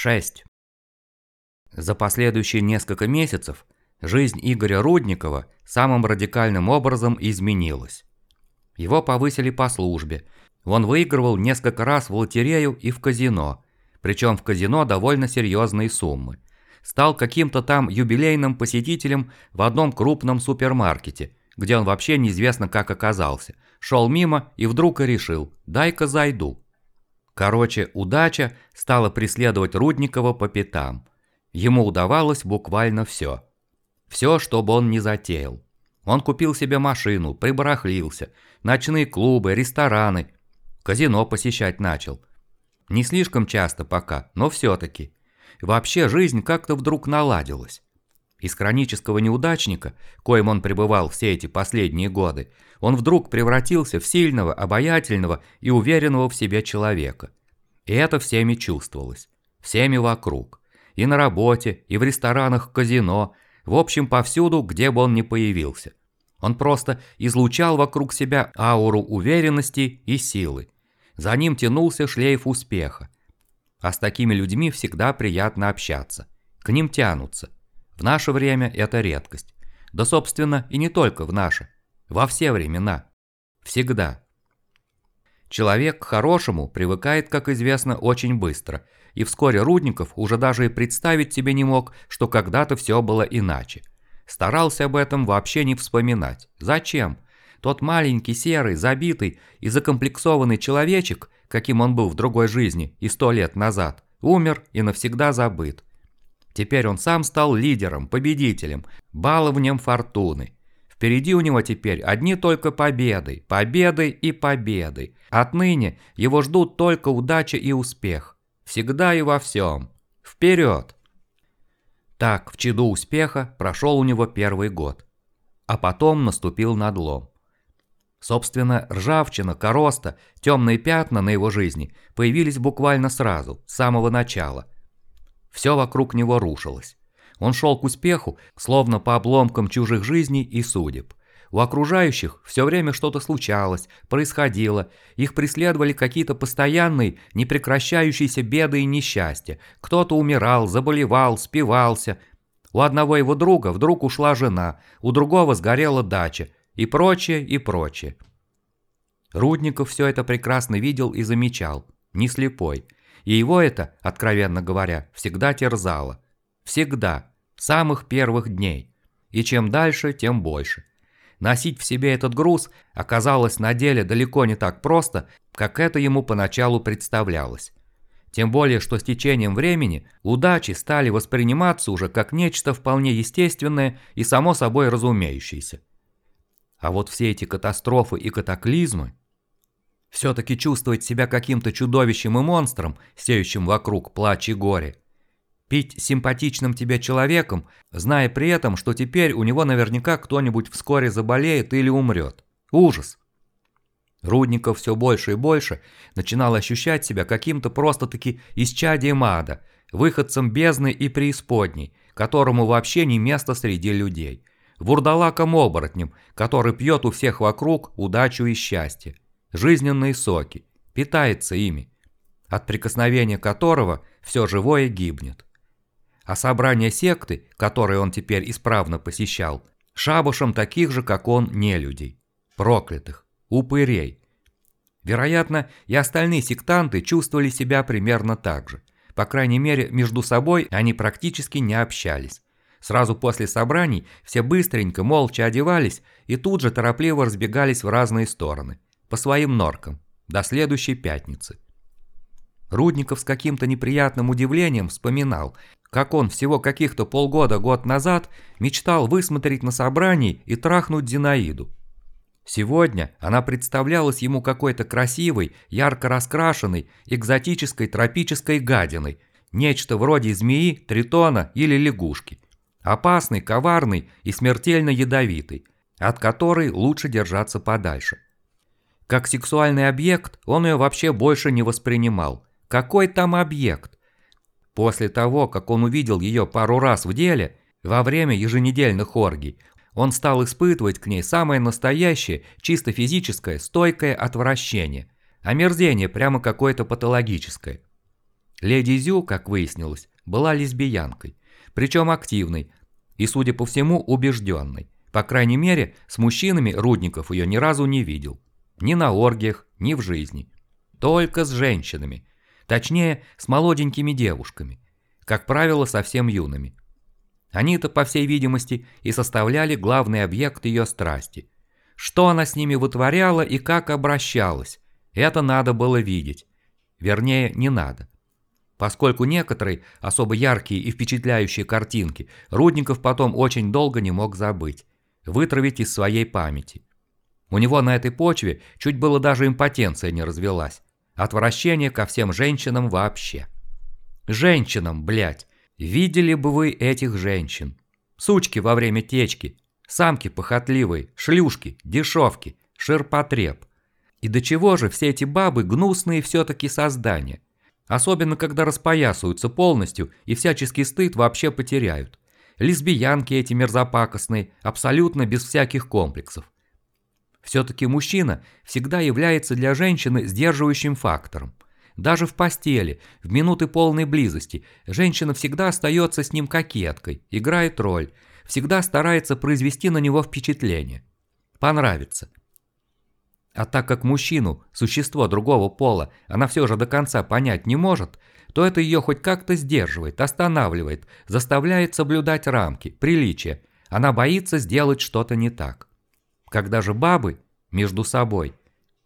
6. За последующие несколько месяцев жизнь Игоря Рудникова самым радикальным образом изменилась. Его повысили по службе, он выигрывал несколько раз в лотерею и в казино, причем в казино довольно серьезные суммы. Стал каким-то там юбилейным посетителем в одном крупном супермаркете, где он вообще неизвестно как оказался. Шел мимо и вдруг и решил «дай-ка зайду». Короче, удача стала преследовать Рудникова по пятам. Ему удавалось буквально все. Все, что бы он ни затеял. Он купил себе машину, прибарахлился, ночные клубы, рестораны, казино посещать начал. Не слишком часто пока, но все-таки. Вообще жизнь как-то вдруг наладилась. Из хронического неудачника, коим он пребывал все эти последние годы, он вдруг превратился в сильного, обаятельного и уверенного в себе человека. И это всеми чувствовалось. Всеми вокруг. И на работе, и в ресторанах казино, в общем, повсюду, где бы он ни появился. Он просто излучал вокруг себя ауру уверенности и силы. За ним тянулся шлейф успеха. А с такими людьми всегда приятно общаться. К ним тянутся. В наше время это редкость. Да, собственно, и не только в наше. Во все времена. Всегда. Человек к хорошему привыкает, как известно, очень быстро, и вскоре Рудников уже даже и представить себе не мог, что когда-то все было иначе. Старался об этом вообще не вспоминать. Зачем? Тот маленький, серый, забитый и закомплексованный человечек, каким он был в другой жизни и сто лет назад, умер и навсегда забыт. Теперь он сам стал лидером, победителем, баловнем фортуны. Впереди у него теперь одни только победы, победы и победы. Отныне его ждут только удача и успех. Всегда и во всем. Вперед! Так, в чаду успеха прошел у него первый год. А потом наступил надлом. Собственно, ржавчина, короста, темные пятна на его жизни появились буквально сразу, с самого начала. Все вокруг него рушилось. Он шел к успеху, словно по обломкам чужих жизней и судеб. У окружающих все время что-то случалось, происходило, их преследовали какие-то постоянные, непрекращающиеся беды и несчастья. Кто-то умирал, заболевал, спивался. У одного его друга вдруг ушла жена, у другого сгорела дача, и прочее, и прочее. Рудников все это прекрасно видел и замечал, не слепой. И его это, откровенно говоря, всегда терзало. Всегда, с самых первых дней. И чем дальше, тем больше. Носить в себе этот груз оказалось на деле далеко не так просто, как это ему поначалу представлялось. Тем более, что с течением времени удачи стали восприниматься уже как нечто вполне естественное и само собой разумеющееся. А вот все эти катастрофы и катаклизмы... Все-таки чувствовать себя каким-то чудовищем и монстром, сеющим вокруг плач и горе – Пить симпатичным тебе человеком, зная при этом, что теперь у него наверняка кто-нибудь вскоре заболеет или умрет. Ужас. Рудников все больше и больше начинал ощущать себя каким-то просто-таки исчадием ада, выходцем бездны и преисподней, которому вообще не место среди людей. Вурдалаком-оборотнем, который пьет у всех вокруг удачу и счастье. Жизненные соки, питается ими, от прикосновения которого все живое гибнет а собрание секты, которые он теперь исправно посещал, шабашем таких же, как он, нелюдей, проклятых, упырей. Вероятно, и остальные сектанты чувствовали себя примерно так же. По крайней мере, между собой они практически не общались. Сразу после собраний все быстренько, молча одевались и тут же торопливо разбегались в разные стороны, по своим норкам, до следующей пятницы. Рудников с каким-то неприятным удивлением вспоминал, как он всего каких-то полгода-год назад мечтал высмотреть на собрании и трахнуть Зинаиду. Сегодня она представлялась ему какой-то красивой, ярко раскрашенной, экзотической тропической гадиной, нечто вроде змеи, тритона или лягушки. Опасный, коварный и смертельно ядовитый, от которой лучше держаться подальше. Как сексуальный объект он ее вообще больше не воспринимал. Какой там объект? После того, как он увидел ее пару раз в деле, во время еженедельных оргий, он стал испытывать к ней самое настоящее, чисто физическое, стойкое отвращение. Омерзение прямо какое-то патологическое. Леди Зю, как выяснилось, была лесбиянкой, причем активной и, судя по всему, убежденной. По крайней мере, с мужчинами Рудников ее ни разу не видел. Ни на оргиях, ни в жизни. Только с женщинами. Точнее, с молоденькими девушками. Как правило, совсем юными. Они-то, по всей видимости, и составляли главный объект ее страсти. Что она с ними вытворяла и как обращалась, это надо было видеть. Вернее, не надо. Поскольку некоторые особо яркие и впечатляющие картинки Рудников потом очень долго не мог забыть, вытравить из своей памяти. У него на этой почве чуть было даже импотенция не развелась. Отвращение ко всем женщинам вообще. Женщинам, блядь. Видели бы вы этих женщин. Сучки во время течки, самки похотливые, шлюшки, дешевки, ширпотреб. И до чего же все эти бабы гнусные все-таки создания? Особенно, когда распоясываются полностью и всяческий стыд вообще потеряют. Лесбиянки эти мерзопакостные, абсолютно без всяких комплексов. Все-таки мужчина всегда является для женщины сдерживающим фактором. Даже в постели, в минуты полной близости, женщина всегда остается с ним кокеткой, играет роль, всегда старается произвести на него впечатление. Понравится. А так как мужчину, существо другого пола, она все же до конца понять не может, то это ее хоть как-то сдерживает, останавливает, заставляет соблюдать рамки, приличия. Она боится сделать что-то не так. Когда же бабы между собой,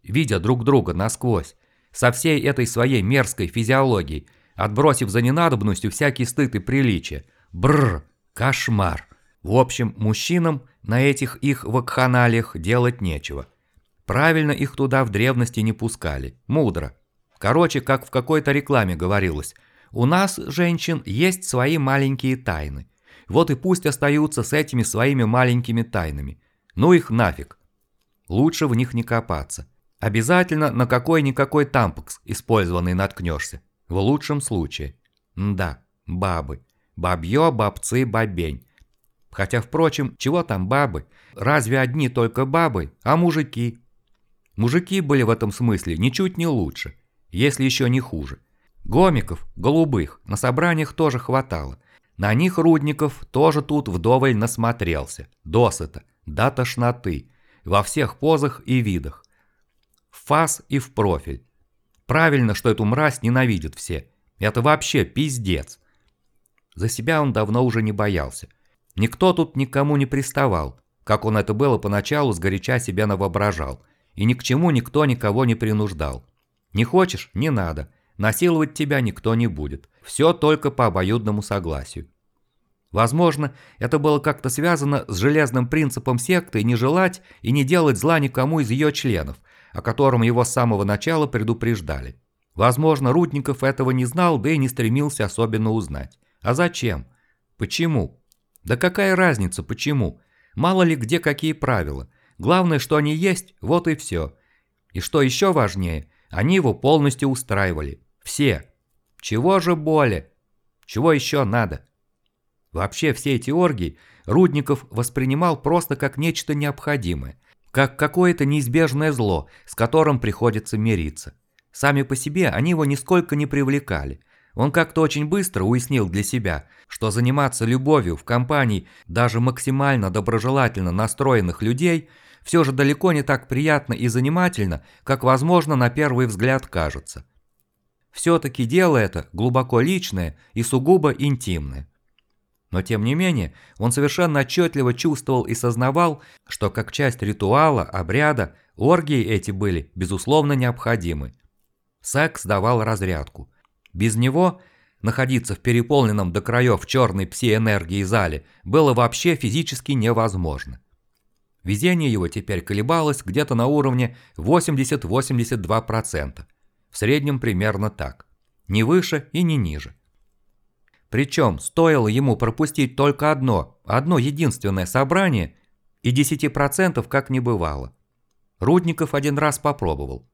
видя друг друга насквозь, со всей этой своей мерзкой физиологией, отбросив за ненадобностью всякий стыд и приличие. Бррр, кошмар. В общем, мужчинам на этих их вакханалиях делать нечего. Правильно их туда в древности не пускали. Мудро. Короче, как в какой-то рекламе говорилось, у нас, женщин, есть свои маленькие тайны. Вот и пусть остаются с этими своими маленькими тайнами. Ну их нафиг. Лучше в них не копаться. Обязательно на какой-никакой тампокс, использованный, наткнешься. В лучшем случае. да, бабы. Бабье, бабцы, бабень. Хотя, впрочем, чего там бабы? Разве одни только бабы, а мужики? Мужики были в этом смысле ничуть не лучше, если еще не хуже. Гомиков, голубых, на собраниях тоже хватало. На них Рудников тоже тут вдоволь насмотрелся. Досыта, до тошноты. Во всех позах и видах в фас и в профиль. Правильно, что эту мразь ненавидят все. Это вообще пиздец. За себя он давно уже не боялся. Никто тут никому не приставал, как он это было поначалу сгоряча себя навоображал. И ни к чему никто никого не принуждал. Не хочешь – не надо. Насиловать тебя никто не будет. Все только по обоюдному согласию. Возможно, это было как-то связано с железным принципом секты не желать и не делать зла никому из ее членов – о котором его с самого начала предупреждали. Возможно, Рудников этого не знал, да и не стремился особенно узнать. А зачем? Почему? Да какая разница, почему? Мало ли где какие правила. Главное, что они есть, вот и все. И что еще важнее, они его полностью устраивали. Все. Чего же более? Чего еще надо? Вообще все эти оргии Рудников воспринимал просто как нечто необходимое, как какое-то неизбежное зло, с которым приходится мириться. Сами по себе они его нисколько не привлекали. Он как-то очень быстро уяснил для себя, что заниматься любовью в компании даже максимально доброжелательно настроенных людей все же далеко не так приятно и занимательно, как возможно на первый взгляд кажется. Все-таки дело это глубоко личное и сугубо интимное. Но тем не менее, он совершенно отчетливо чувствовал и сознавал, что как часть ритуала, обряда, оргии эти были, безусловно, необходимы. Секс давал разрядку. Без него находиться в переполненном до краев черной пси-энергии зале было вообще физически невозможно. Везение его теперь колебалось где-то на уровне 80-82%. В среднем примерно так. Не выше и не ниже. Причем стоило ему пропустить только одно, одно единственное собрание, и 10% как не бывало. Рудников один раз попробовал,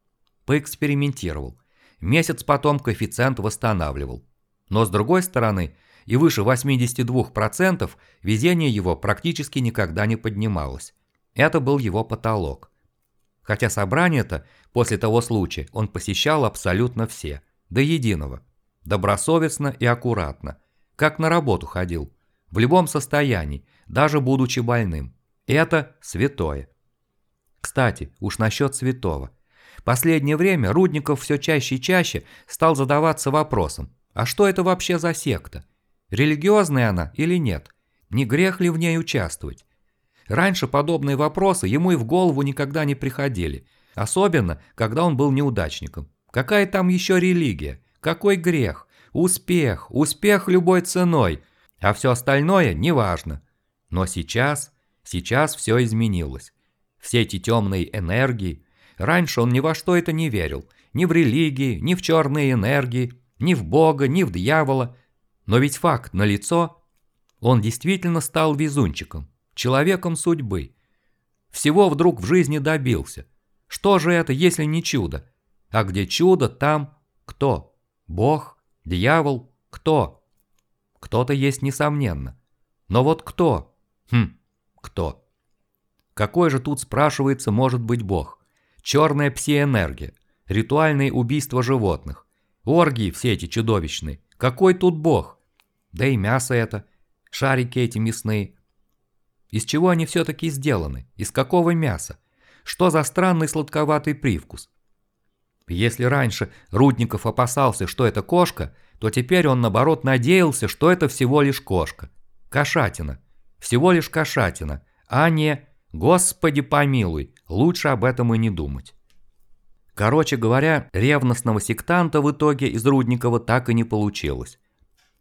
поэкспериментировал. Месяц потом коэффициент восстанавливал. Но с другой стороны, и выше 82% везение его практически никогда не поднималось. Это был его потолок. Хотя собрание-то после того случая он посещал абсолютно все, до единого. добросовестно и аккуратно, как на работу ходил, в любом состоянии, даже будучи больным. Это святое. Кстати, уж насчет святого. Последнее время Рудников все чаще и чаще стал задаваться вопросом, а что это вообще за секта? Религиозная она или нет? Не грех ли в ней участвовать? Раньше подобные вопросы ему и в голову никогда не приходили, особенно, когда он был неудачником. Какая там еще религия? Какой грех? Успех, успех любой ценой, а все остальное неважно. Но сейчас, сейчас все изменилось. Все эти темные энергии. Раньше он ни во что это не верил. Ни в религии, ни в черные энергии, ни в Бога, ни в дьявола. Но ведь факт налицо. Он действительно стал везунчиком, человеком судьбы. Всего вдруг в жизни добился. Что же это, если не чудо? А где чудо, там кто? Бог? Дьявол? Кто? Кто-то есть несомненно. Но вот кто? Хм, кто? Какой же тут, спрашивается, может быть бог? Черная псиэнергия, ритуальные убийства животных, оргии все эти чудовищные. Какой тут бог? Да и мясо это, шарики эти мясные. Из чего они все-таки сделаны? Из какого мяса? Что за странный сладковатый привкус? Если раньше Рудников опасался, что это кошка, то теперь он, наоборот, надеялся, что это всего лишь кошка. Кошатина. Всего лишь кошатина, а не Господи помилуй, лучше об этом и не думать. Короче говоря, ревностного сектанта в итоге из Рудникова так и не получилось.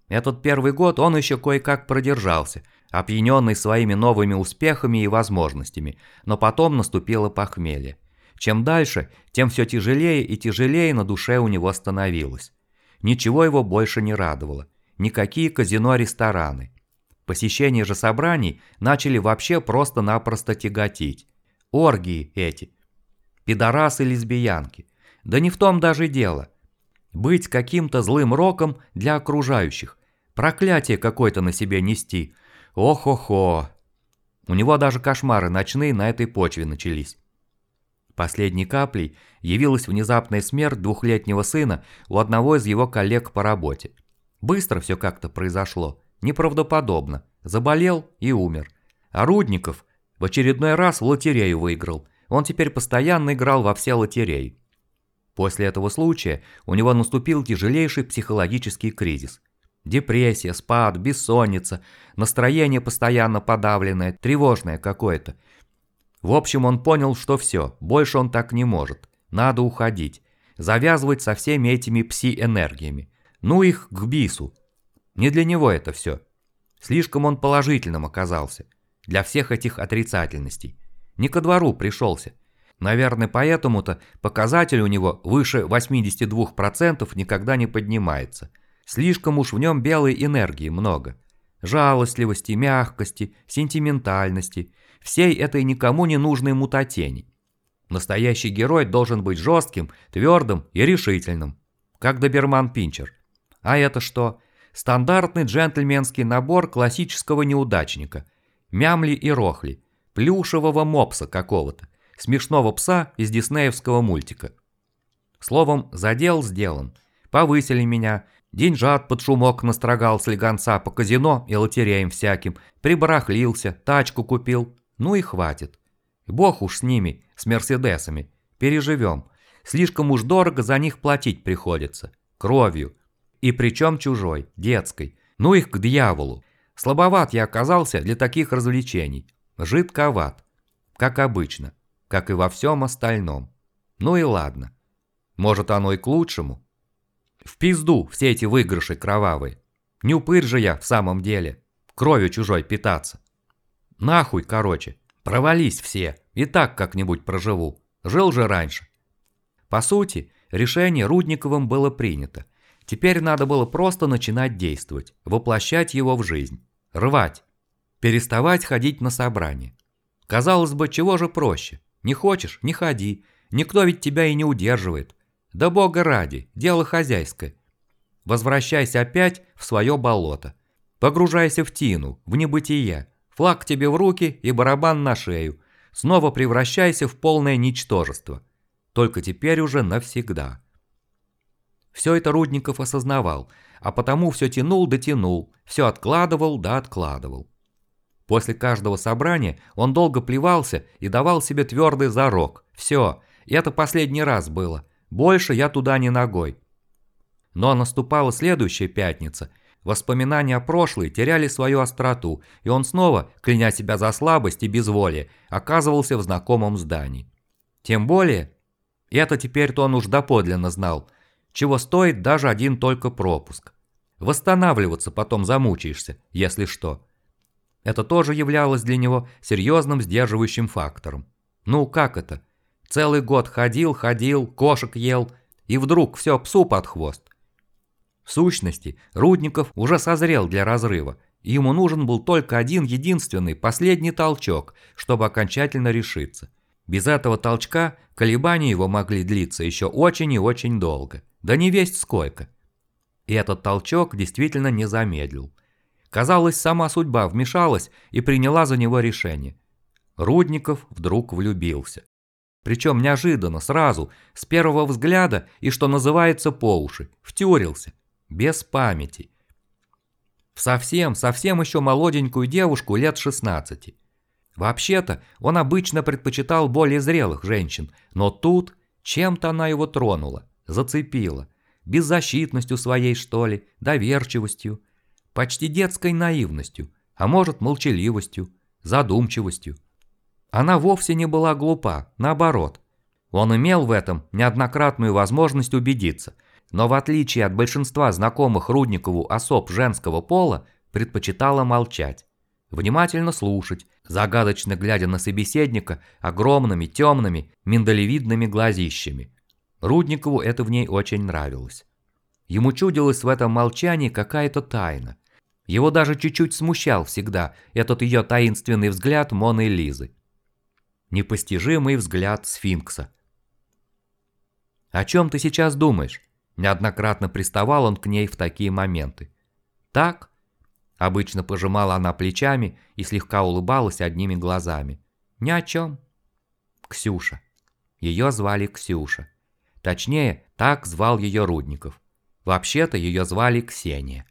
Этот первый год он еще кое-как продержался, опьяненный своими новыми успехами и возможностями, но потом наступило похмелье. Чем дальше, тем все тяжелее и тяжелее на душе у него становилось. Ничего его больше не радовало. Никакие казино-рестораны. Посещение же собраний начали вообще просто-напросто тяготить. Оргии эти. Пидорасы-лесбиянки. Да не в том даже дело. Быть каким-то злым роком для окружающих. Проклятие какое-то на себе нести. Ох-охо. У него даже кошмары ночные на этой почве начались. Последней каплей явилась внезапная смерть двухлетнего сына у одного из его коллег по работе. Быстро все как-то произошло. Неправдоподобно. Заболел и умер. А Рудников в очередной раз в лотерею выиграл. Он теперь постоянно играл во все лотереи. После этого случая у него наступил тяжелейший психологический кризис. Депрессия, спад, бессонница, настроение постоянно подавленное, тревожное какое-то. В общем, он понял, что все, больше он так не может. Надо уходить. Завязывать со всеми этими пси-энергиями. Ну их к бису. Не для него это все. Слишком он положительным оказался. Для всех этих отрицательностей. Не ко двору пришелся. Наверное, поэтому-то показатель у него выше 82% никогда не поднимается. Слишком уж в нем белой энергии много. Жалостливости, мягкости, сентиментальности, всей этой никому не нужной мутатени. Настоящий герой должен быть жестким, твердым и решительным. Как доберман Пинчер. А это что? Стандартный джентльменский набор классического неудачника. Мямли и рохли. Плюшевого мопса какого-то. Смешного пса из диснеевского мультика. Словом, задел сделан. Повысили меня. Деньжат под шумок настрогал слегонца по казино и лотереям всяким. Прибарахлился, тачку купил. Ну и хватит. Бог уж с ними, с мерседесами. Переживем. Слишком уж дорого за них платить приходится. Кровью. И причем чужой, детской. Ну их к дьяволу. Слабоват я оказался для таких развлечений. Жидковат. Как обычно. Как и во всем остальном. Ну и ладно. Может оно и к лучшему. В пизду все эти выигрыши кровавые. Не упырь же я в самом деле. Кровью чужой питаться. Нахуй, короче. Провались все. И так как-нибудь проживу. Жил же раньше. По сути, решение Рудниковым было принято – Теперь надо было просто начинать действовать, воплощать его в жизнь, рвать, переставать ходить на собрания. Казалось бы, чего же проще? Не хочешь – не ходи, никто ведь тебя и не удерживает. Да бога ради, дело хозяйское. Возвращайся опять в свое болото. Погружайся в тину, в небытие. Флаг тебе в руки и барабан на шею. Снова превращайся в полное ничтожество. Только теперь уже навсегда. Все это Рудников осознавал, а потому все тянул да тянул, все откладывал да откладывал. После каждого собрания он долго плевался и давал себе твердый зарок. Все, это последний раз было. Больше я туда не ногой. Но наступала следующая пятница. Воспоминания о прошлой теряли свою остроту, и он снова, кляня себя за слабость и безволие, оказывался в знакомом здании. Тем более, это теперь-то он уж доподлинно знал, чего стоит даже один только пропуск. Восстанавливаться потом замучаешься, если что. Это тоже являлось для него серьезным сдерживающим фактором. Ну как это? Целый год ходил, ходил, кошек ел, и вдруг все псу под хвост. В сущности, Рудников уже созрел для разрыва, и ему нужен был только один единственный последний толчок, чтобы окончательно решиться. Без этого толчка колебания его могли длиться еще очень и очень долго, да не весть сколько. И этот толчок действительно не замедлил. Казалось, сама судьба вмешалась и приняла за него решение. Рудников вдруг влюбился. Причем неожиданно, сразу, с первого взгляда и, что называется, по уши, втюрился, без памяти. В совсем, совсем еще молоденькую девушку лет 16. Вообще-то, он обычно предпочитал более зрелых женщин, но тут чем-то она его тронула, зацепила. Беззащитностью своей, что ли, доверчивостью почти детской наивностью, а может молчаливостью, задумчивостью. Она вовсе не была глупа, наоборот. Он имел в этом неоднократную возможность убедиться, но в отличие от большинства знакомых Рудникову особ женского пола, предпочитала молчать, внимательно слушать, загадочно глядя на собеседника огромными темными миндалевидными глазищами. Рудникову это в ней очень нравилось. Ему чудилась в этом молчании какая-то тайна, его даже чуть-чуть смущал всегда этот ее таинственный взгляд Моны Лизы. Непостижимый взгляд сфинкса. «О чем ты сейчас думаешь?» Неоднократно приставал он к ней в такие моменты. «Так?» Обычно пожимала она плечами и слегка улыбалась одними глазами. «Ни о чем». Ксюша. Ее звали Ксюша. Точнее, так звал ее Рудников. Вообще-то ее звали Ксения.